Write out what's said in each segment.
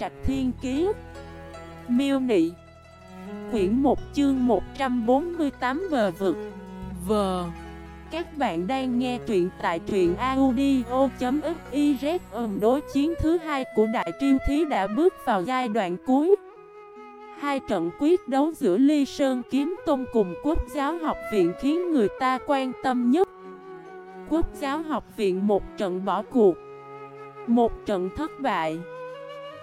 Trạch Thiên Kiế Miêu Nị. Quyển 1 chương 148 vờ vực. Vờ Các bạn đang nghe truyện tại truyện audio.xyz đối chiến thứ hai của Đại Triêu Thí đã bước vào giai đoạn cuối. Hai trận quyết đấu giữa Ly Sơn Kiếm Tôn cùng Quốc giáo học viện khiến người ta quan tâm nhất. Quốc giáo học viện một trận bỏ cuộc, Một trận thất bại.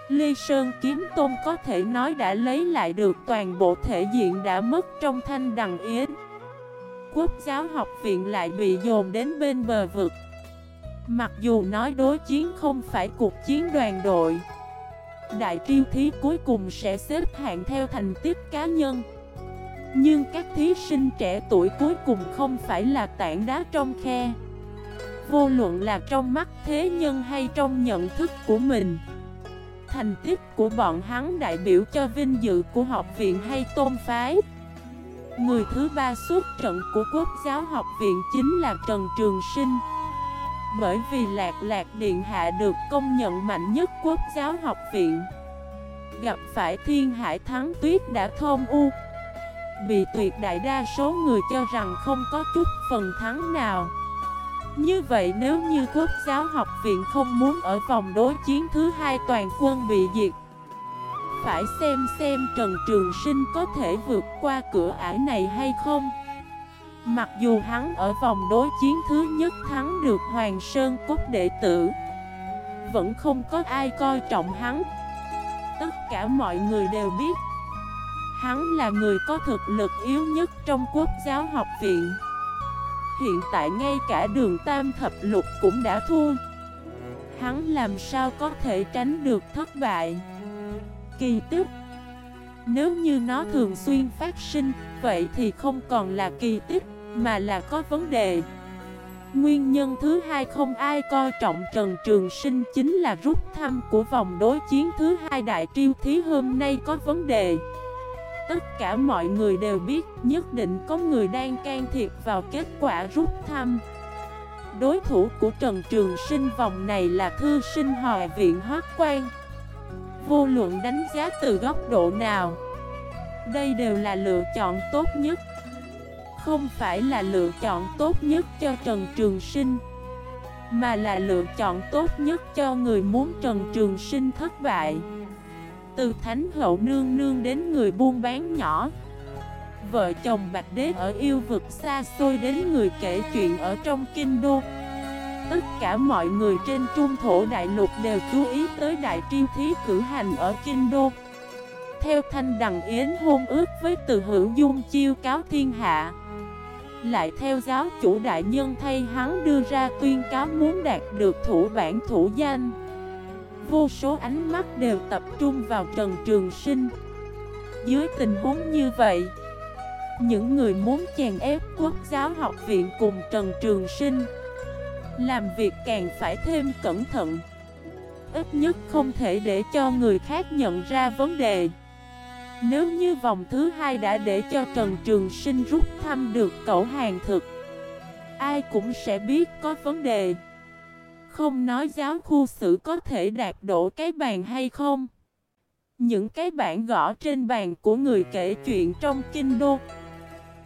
Ly Sơn Kiếm Tôn có thể nói đã lấy lại được toàn bộ thể diện đã mất trong thanh đằng yến. Quốc giáo học viện lại bị dồn đến bên bờ vực. Mặc dù nói đối chiến không phải cuộc chiến đoàn đội, Đại triêu thí cuối cùng sẽ xếp hạng theo thành tích cá nhân. Nhưng các thí sinh trẻ tuổi cuối cùng không phải là tảng đá trong khe. Vô luận là trong mắt thế nhân hay trong nhận thức của mình Thành tích của bọn hắn đại biểu cho vinh dự của học viện hay tôn phái. Người thứ ba xuất trận của quốc giáo học viện chính là Trần Trường Sinh. Bởi vì Lạc Lạc Điện Hạ được công nhận mạnh nhất quốc giáo học viện. Gặp phải thiên hải thắng tuyết đã thôn u. Bị tuyệt đại đa số người cho rằng không có chút phần thắng nào như vậy nếu như quốc giáo học viện không muốn ở vòng đối chiến thứ hai toàn quân bị diệt, Phải xem xem Trần Trường Sinh có thể vượt qua cửa ải này hay không. Mặc dù hắn ở vòng đối chiến thứ nhất thắng được Hoàng Sơn Cốt đệ tử, Vẫn không có ai coi trọng hắn. Tất cả mọi người đều biết, Hắn là người có thực lực yếu nhất trong quốc giáo học viện. Hiện tại ngay cả đường tam thập lục cũng đã thua. Hắn làm sao có thể tránh được thất bại? Kỳ tích. Nếu như nó thường xuyên phát sinh, Vậy thì không còn là kỳ tích, Mà là có vấn đề. Nguyên nhân thứ hai không ai coi trọng Trần Trường Sinh chính là rút thăm của vòng đối chiến thứ hai đại triêu thí hôm nay có vấn đề. Tất cả mọi người đều biết nhất định có người đang can thiệp vào kết quả rút thăm. Đối thủ của Trần Trường Sinh vòng này là thư sinh hòa viện hoác quan Vô luận đánh giá từ góc độ nào, Đây đều là lựa chọn tốt nhất. Không phải là lựa chọn tốt nhất cho Trần Trường Sinh, Mà là lựa chọn tốt nhất cho người muốn Trần Trường Sinh thất bại từ Thánh Hậu Nương Nương đến người buôn bán nhỏ. Vợ chồng Bạch Đế ở yêu vực xa xôi đến người kể chuyện ở trong kinh đô. Tất cả mọi người trên trung thổ đại lục đều chú ý tới đại triêu thí cử hành ở kinh đô. Theo thanh đằng yến hôn ước với từ hữu dung chiêu cáo thiên hạ. Lại theo giáo chủ đại nhân thay hắn đưa ra tuyên cáo muốn đạt được thủ bản thủ danh. Vô số ánh mắt đều tập trung vào Trần Trường Sinh. Dưới tình huống như vậy, Những người muốn chèn ép quốc giáo học viện cùng Trần Trường Sinh, Làm việc càng phải thêm cẩn thận. Ít nhất không thể để cho người khác nhận ra vấn đề. Nếu như vòng thứ hai đã để cho Trần Trường Sinh rút thăm được cậu hàng thực, Ai cũng sẽ biết có vấn đề không nói giáo khu sử có thể đạt độ cái bàn hay không? Những cái bản gõ trên bàn của người kể chuyện trong kinh đô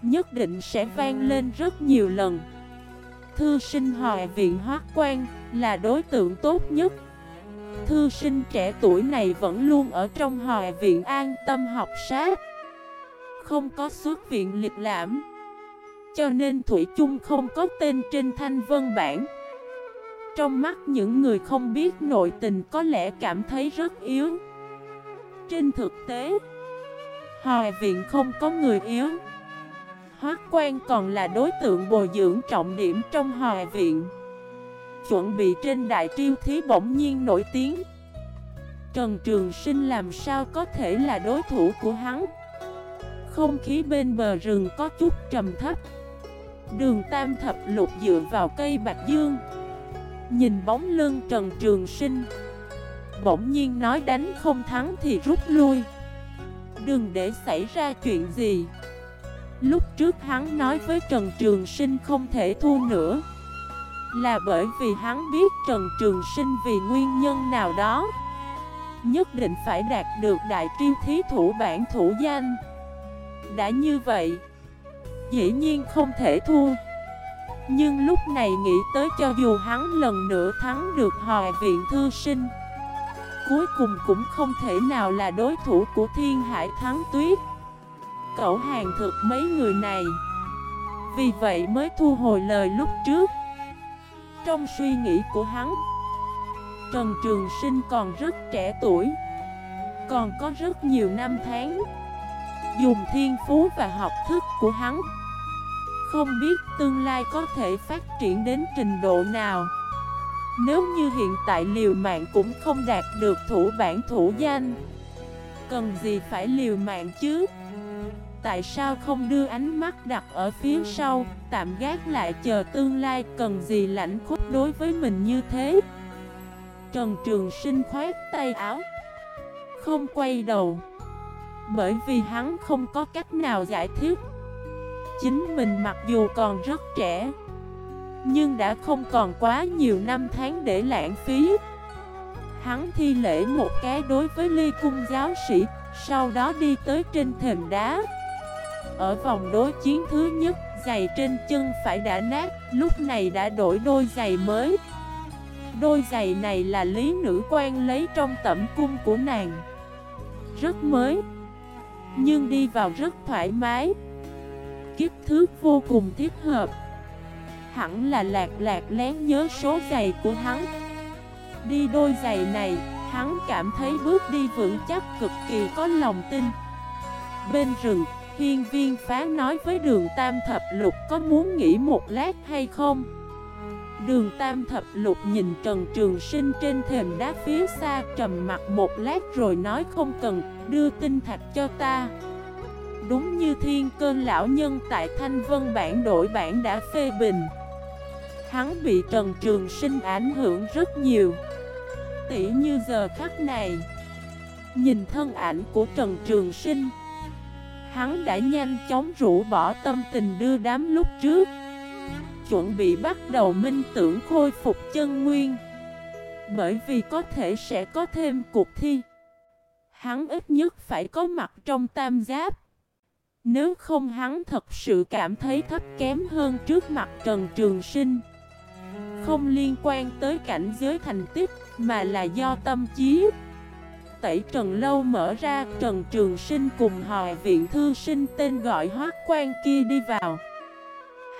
Nhất định sẽ vang lên rất nhiều lần. Thư sinh hòa viện hoác quan là đối tượng tốt nhất. Thư sinh trẻ tuổi này vẫn luôn ở trong hòa viện an tâm học sát, Không có xuất viện lịch lãm. Cho nên Thủy chung không có tên trên thanh vân bản trong mắt những người không biết nội tình có lẽ cảm thấy rất yếu. Trên thực tế, Hòa viện không có người yếu. Hoác quan còn là đối tượng bồi dưỡng trọng điểm trong hòa viện. Chuẩn bị trên đại triêu thí bỗng nhiên nổi tiếng. Trần Trường Sinh làm sao có thể là đối thủ của hắn? Không khí bên bờ rừng có chút trầm thấp. Đường Tam Thập Lục dựa vào cây Bạch Dương. Nhìn bóng lưng Trần Trường Sinh. Bỗng nhiên nói đánh không thắng thì rút lui. Đừng để xảy ra chuyện gì. Lúc trước hắn nói với Trần Trường Sinh không thể thua nữa. Là bởi vì hắn biết Trần Trường Sinh vì nguyên nhân nào đó. Nhất định phải đạt được đại triêu thí thủ bản thủ danh. Đã như vậy, Dĩ nhiên không thể thua. Nhưng lúc này nghĩ tới cho dù hắn lần nữa thắng được hòa viện thư sinh, Cuối cùng cũng không thể nào là đối thủ của thiên hải thắng tuyết. Cậu hàng thực mấy người này? Vì vậy mới thu hồi lời lúc trước. Trong suy nghĩ của hắn, Trần Trường Sinh còn rất trẻ tuổi, Còn có rất nhiều năm tháng. Dùng thiên phú và học thức của hắn không biết tương lai có thể phát triển đến trình độ nào. Nếu như hiện tại liều mạng cũng không đạt được thủ bản thủ danh, Cần gì phải liều mạng chứ? Tại sao không đưa ánh mắt đặt ở phía sau, Tạm gác lại chờ tương lai Cần gì lãnh khúc đối với mình như thế? Trần Trường Sinh khoét tay áo, Không quay đầu. Bởi vì hắn không có cách nào giải thích Chính mình mặc dù còn rất trẻ, Nhưng đã không còn quá nhiều năm tháng để lãng phí. Hắn thi lễ một cái đối với ly cung giáo sĩ, Sau đó đi tới trên thềm đá. Ở vòng đối chiến thứ nhất, Giày trên chân phải đã nát, Lúc này đã đổi đôi giày mới. Đôi giày này là lý nữ quan lấy trong tẩm cung của nàng. Rất mới, Nhưng đi vào rất thoải mái kích thước vô cùng thiết hợp. Hẳn là lạc lạc lén nhớ số giày của hắn. Đi đôi giày này Hắn cảm thấy bước đi vững chắc cực kỳ có lòng tin. Bên rừng Hiên viên phá nói với đường Tam Thập Lục có muốn nghỉ một lát hay không? Đường Tam Thập Lục nhìn Trần Trường Sinh trên thềm đá phía xa trầm mặt một lát rồi nói không cần, đưa tinh thạch cho ta. Đúng như thiên cơn lão nhân tại Thanh Vân bản đổi bản đã phê bình. Hắn bị Trần Trường Sinh ảnh hưởng rất nhiều. Tỉ như giờ khắc này, nhìn thân ảnh của Trần Trường Sinh, hắn đã nhanh chóng rũ bỏ tâm tình đưa đám lúc trước chuẩn bị bắt đầu minh tưởng khôi phục chân nguyên Bởi vì có thể sẽ có thêm cuộc thi Hắn ít nhất phải có mặt trong tam giáp nếu không hắn thật sự cảm thấy thấp kém hơn trước mặt Trần Trường Sinh. Không liên quan tới cảnh giới thành tích Mà là do tâm trí. Tẩy Trần Lâu mở ra Trần Trường Sinh cùng hòa viện thư sinh tên gọi hoác quan kia đi vào.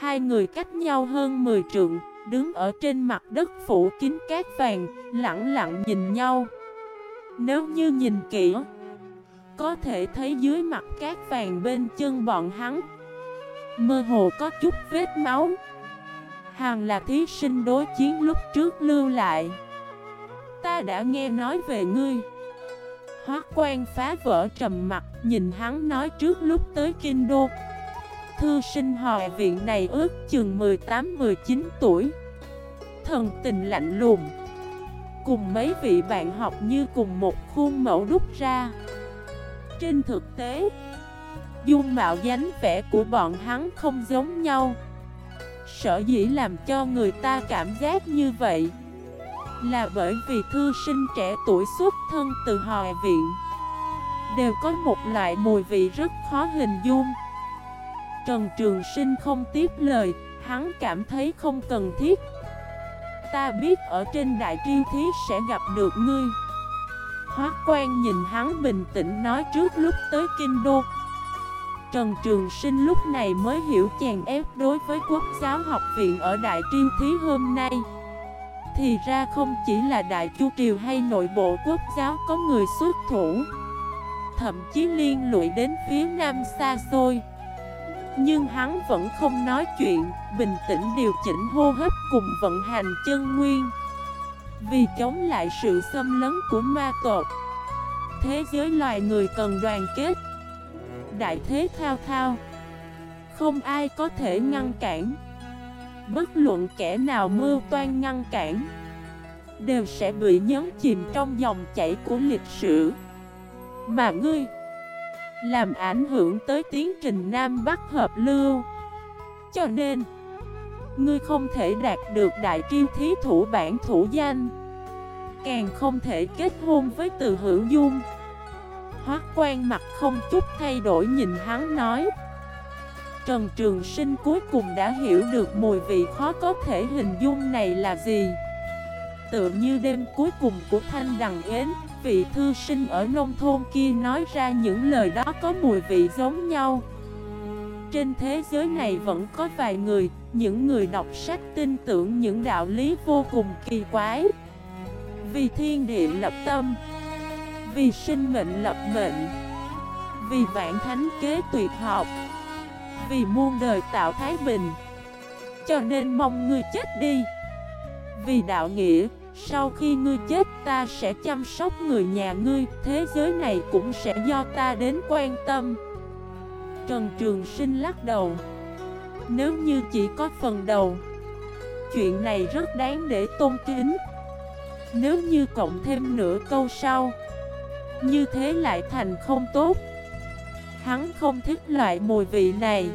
Hai người cách nhau hơn 10 trượng, đứng ở trên mặt đất phủ kín cát vàng, lặng lặng nhìn nhau. Nếu như nhìn kỹ, có thể thấy dưới mặt cát vàng bên chân bọn hắn, mơ hồ có chút vết máu. Hàng là thí sinh đối chiến lúc trước lưu lại. Ta đã nghe nói về ngươi. Hoác quan phá vỡ trầm mặt, nhìn hắn nói trước lúc tới Kinh Đô thư sinh hòa viện này ước chừng 18-19 tuổi Thần tình lạnh lùng Cùng mấy vị bạn học như cùng một khuôn mẫu đúc ra trên thực tế Dung mạo dáng vẻ của bọn hắn không giống nhau Sở dĩ làm cho người ta cảm giác như vậy Là bởi vì thư sinh trẻ tuổi xuất thân từ hòa viện Đều có một loại mùi vị rất khó hình dung Trần Trường Sinh không tiếp lời, hắn cảm thấy không cần thiết. Ta biết ở trên đại triêu thí sẽ gặp được ngươi. Hoác quan nhìn hắn bình tĩnh nói trước lúc tới Kinh Đô. Trần Trường Sinh lúc này mới hiểu chàng ép đối với quốc giáo học viện ở Đại Triêu Thí hôm nay. Thì ra không chỉ là Đại Chu Triều hay nội bộ quốc giáo có người xuất thủ. Thậm chí liên lụy đến phía nam xa xôi. Nhưng hắn vẫn không nói chuyện, bình tĩnh điều chỉnh hô hấp cùng vận hành chân nguyên vì chống lại sự xâm lấn của ma tộc. Thế giới loài người cần đoàn kết. Đại thế thao thao. Không ai có thể ngăn cản. Bất luận kẻ nào mưu toan ngăn cản, Đều sẽ bị nhấn chìm trong dòng chảy của lịch sử. Mà ngươi, làm ảnh hưởng tới tiến trình Nam Bắc hợp lưu. Cho nên Ngươi không thể đạt được đại kiêu thí thủ bản thủ danh. Càng không thể kết hôn với từ hữu dung. Hoác quan mặt không chút thay đổi nhìn hắn nói. Trần Trường Sinh cuối cùng đã hiểu được mùi vị khó có thể hình dung này là gì. Tựa như đêm cuối cùng của Thanh Đằng Yến, Vị thư sinh ở nông thôn kia nói ra những lời đó có mùi vị giống nhau. Trên thế giới này vẫn có vài người, Những người đọc sách tin tưởng những đạo lý vô cùng kỳ quái. Vì thiên địa lập tâm, Vì sinh mệnh lập mệnh, Vì vạn thánh kế tuyệt học, Vì muôn đời tạo thái bình. Cho nên mong ngươi chết đi. Vì đạo nghĩa, Sau khi ngươi chết ta sẽ chăm sóc người nhà ngươi, Thế giới này cũng sẽ do ta đến quan tâm. Trần Trường Sinh lắc đầu. Nếu như chỉ có phần đầu, Chuyện này rất đáng để tôn kính. Nếu như cộng thêm nửa câu sau, Như thế lại thành không tốt. Hắn không thích loại mùi vị này.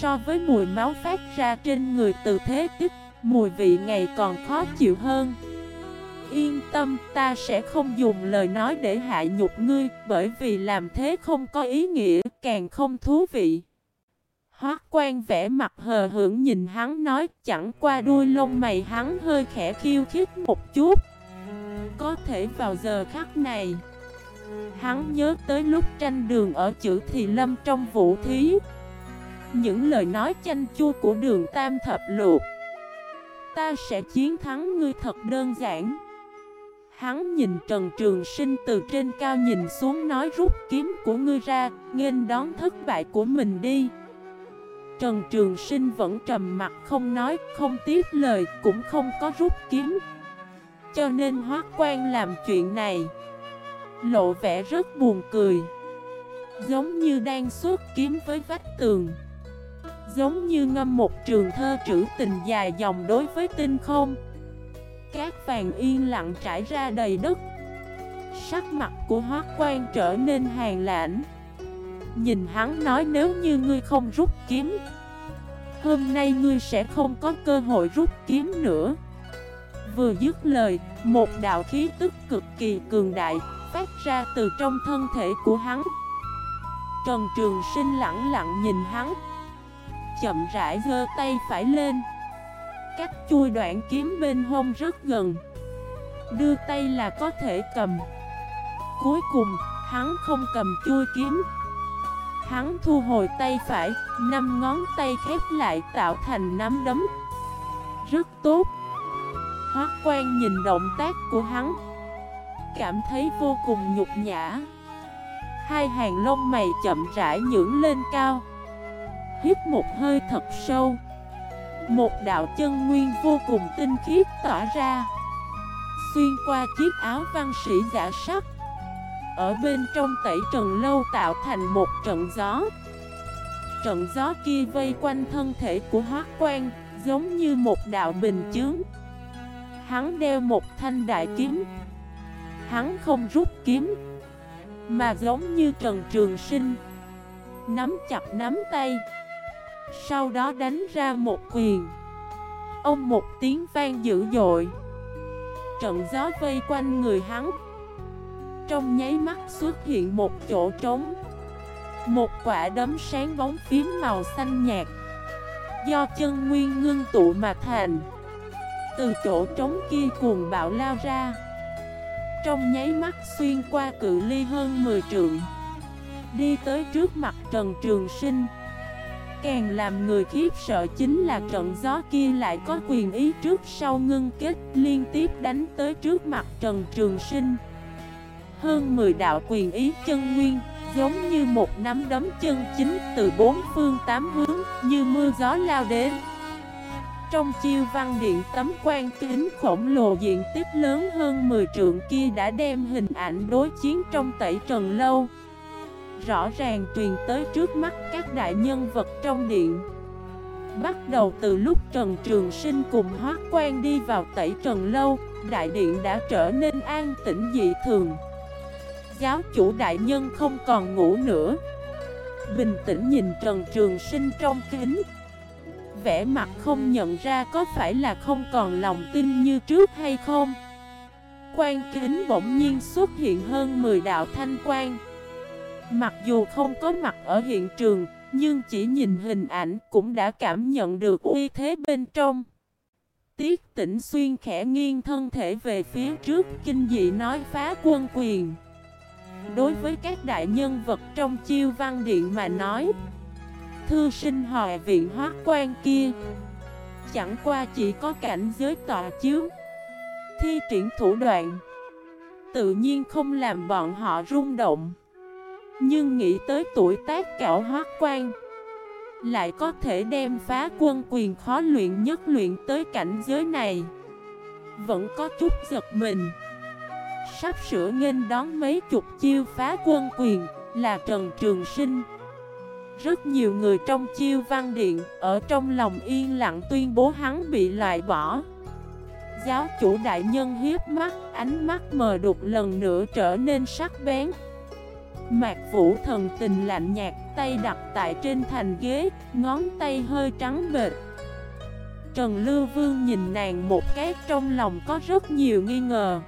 So với mùi máu phát ra trên người từ thế tích, Mùi vị ngày còn khó chịu hơn. Yên tâm, ta sẽ không dùng lời nói để hạ nhục ngươi, Bởi vì làm thế không có ý nghĩa, càng không thú vị. Hoác quan vẽ mặt hờ hưởng nhìn hắn nói, chẳng qua đuôi lông mày hắn hơi khẽ khiêu khích một chút. Có thể vào giờ khắc này, Hắn nhớ tới lúc tranh đường ở chữ Thị Lâm trong vũ thí. Những lời nói chanh chua của đường Tam Thập Luộc Ta sẽ chiến thắng ngươi thật đơn giản. Hắn nhìn Trần Trường Sinh từ trên cao nhìn xuống nói, rút kiếm của ngươi ra, Nghênh đón thất bại của mình đi. Trần Trường Sinh vẫn trầm mặt không nói, Không tiếp lời, cũng không có rút kiếm. Cho nên hóa Quan làm chuyện này, Lộ vẻ rất buồn cười. Giống như đang suốt kiếm với vách tường. Giống như ngâm một trường thơ trữ tình dài dòng đối với tinh không. Cát vàng yên lặng trải ra đầy đất. Sắc mặt của hoác quan trở nên hàng lãnh. Nhìn hắn nói nếu như ngươi không rút kiếm Hôm nay ngươi sẽ không có cơ hội rút kiếm nữa. Vừa dứt lời, một đạo khí tức cực kỳ cường đại Phát ra từ trong thân thể của hắn. Trần Trường Sinh lặng lặng nhìn hắn chậm rãi gơ tay phải lên. Cách chui đoạn kiếm bên hông rất gần. Đưa tay là có thể cầm. Cuối cùng, hắn không cầm chui kiếm. Hắn thu hồi tay phải, năm ngón tay khép lại tạo thành nắm đấm. Rất tốt. Hoác quan nhìn động tác của hắn. Cảm thấy vô cùng nhục nhã. Hai hàng lông mày chậm rãi nhưỡng lên cao. Hít một hơi thật sâu. Một đạo chân nguyên vô cùng tinh khiết tỏa ra. Xuyên qua chiếc áo văn sĩ giả sắc. Ở bên trong tẩy trần lâu tạo thành một trận gió. Trận gió kia vây quanh thân thể của hoác quan, Giống như một đạo bình chướng. Hắn đeo một thanh đại kiếm. Hắn không rút kiếm, Mà giống như Trần Trường Sinh. Nắm chặt nắm tay sau đó đánh ra một quyền. Ông một tiếng vang dữ dội. Trận gió vây quanh người hắn. Trong nháy mắt xuất hiện một chỗ trống. Một quả đấm sáng bóng phím màu xanh nhạt. Do chân nguyên ngưng tụ mà thành. Từ chỗ trống kia cuồng bạo lao ra. Trong nháy mắt xuyên qua cự ly hơn 10 trượng. Đi tới trước mặt Trần Trường Sinh. Càng làm người khiếp sợ chính là trận gió kia lại có quyền ý trước sau ngưng kết liên tiếp đánh tới trước mặt Trần Trường Sinh. Hơn 10 đạo quyền ý chân nguyên, giống như một nắm đấm chân chính từ bốn phương tám hướng, như mưa gió lao đến. Trong chiêu văn điện tấm quan kính khổng lồ diện tích lớn hơn 10 trượng kia đã đem hình ảnh đối chiến trong tẩy trần lâu rõ ràng truyền tới trước mắt các đại nhân vật trong điện. Bắt đầu từ lúc Trần Trường Sinh cùng Hoác Quan đi vào tẩy Trần Lâu, đại điện đã trở nên an tĩnh dị thường. Giáo chủ đại nhân không còn ngủ nữa. Bình tĩnh nhìn Trần Trường Sinh trong kính. Vẽ mặt không nhận ra có phải là không còn lòng tin như trước hay không. quan kính bỗng nhiên xuất hiện hơn 10 đạo thanh quan Mặc dù không có mặt ở hiện trường, Nhưng chỉ nhìn hình ảnh cũng đã cảm nhận được uy thế bên trong. Tiết tỉnh xuyên khẽ nghiêng thân thể về phía trước, Kinh dị nói phá quân quyền. Đối với các đại nhân vật trong chiêu văn điện mà nói, Thư sinh hòa viện hóa quan kia, Chẳng qua chỉ có cảnh giới tọa chiếu, Thi triển thủ đoạn, Tự nhiên không làm bọn họ rung động. Nhưng nghĩ tới tuổi tác cảo hóa quan, Lại có thể đem phá quân quyền khó luyện nhất luyện tới cảnh giới này. Vẫn có chút giật mình. Sắp sửa nghênh đón mấy chục chiêu phá quân quyền Là Trần Trường Sinh. Rất nhiều người trong chiêu văn điện Ở trong lòng yên lặng tuyên bố hắn bị loại bỏ. Giáo chủ đại nhân hiếp mắt, Ánh mắt mờ đục lần nữa trở nên sắc bén. Mạc Vũ thần tình lạnh nhạt, Tay đặt tại trên thành ghế, Ngón tay hơi trắng bệt Trần Lưu Vương nhìn nàng một cái, trong lòng có rất nhiều nghi ngờ.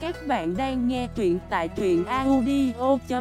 Các bạn đang nghe truyện tại truyện audio.fif